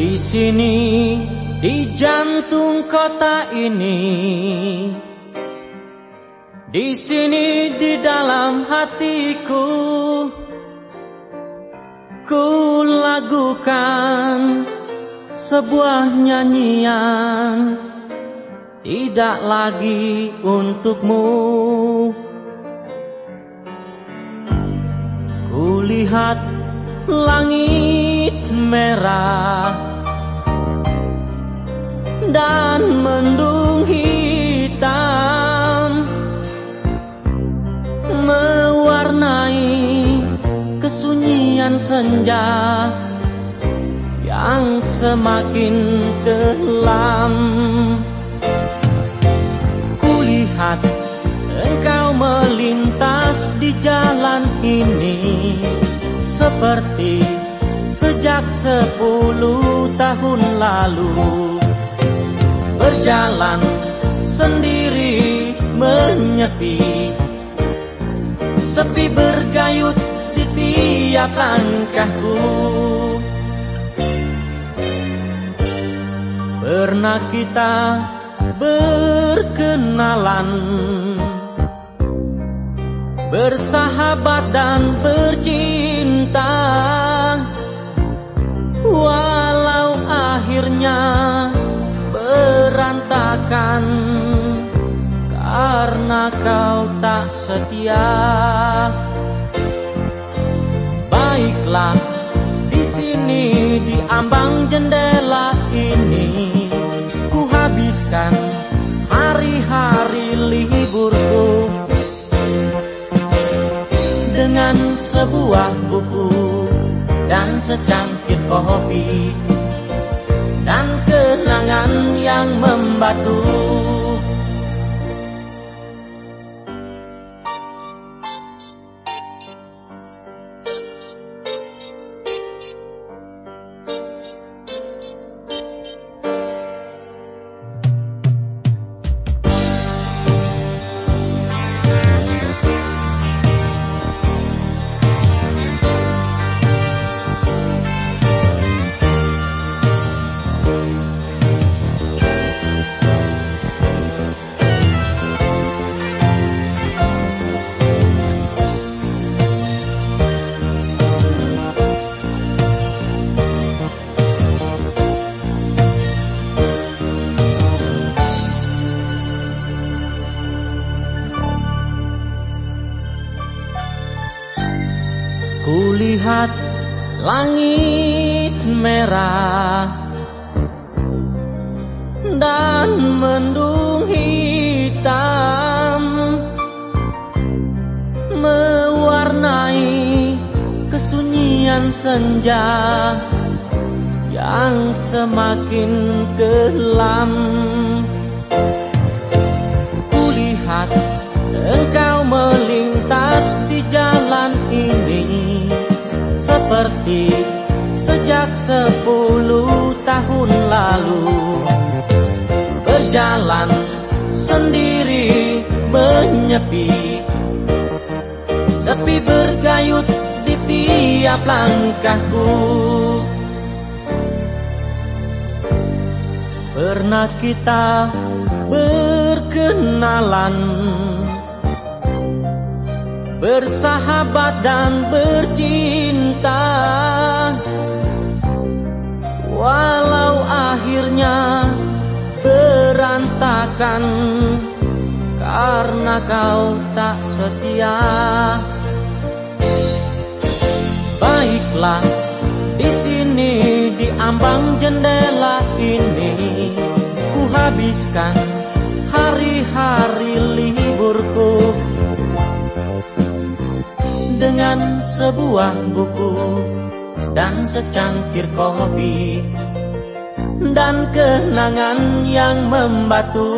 Di sini, di jantung kota ini, di sini di dalam hatiku, ku lagukan sebuah nyanyian, tidak lagi untukmu. Kulihat langit merah dan mendung hitam mewarnai kesunyian senja yang semakin kelam. Kulihat engkau melintas di jalan ini seperti sejak sepuluh tahun lalu berjalan sendiri menyepi. Sepi bergayut di tiap langkahku. Pernah kita berkenalan bersahabat dan bercinta berantakan karena kau tak setia. Baiklah di sini di ambang jendela ini ku habiskan hari-hari liburku dengan sebuah buku dan secangkir kopi yang membatu. Kulihat langit merah dan mendung hitam mewarnai kesunyian senja yang semakin kelam. Sejak sepuluh tahun lalu. Berjalan sendiri menyepi. Sepi bergayut di tiap langkahku. Pernah kita berkenalan bersahabat dan bercinta walau akhirnya berantakan karena kau tak setia. Baiklah di sini di ambang jendela ini ku habiskan hari-hari liburku dengan sebuah buku dan secangkir kopi dan kenangan yang membatu.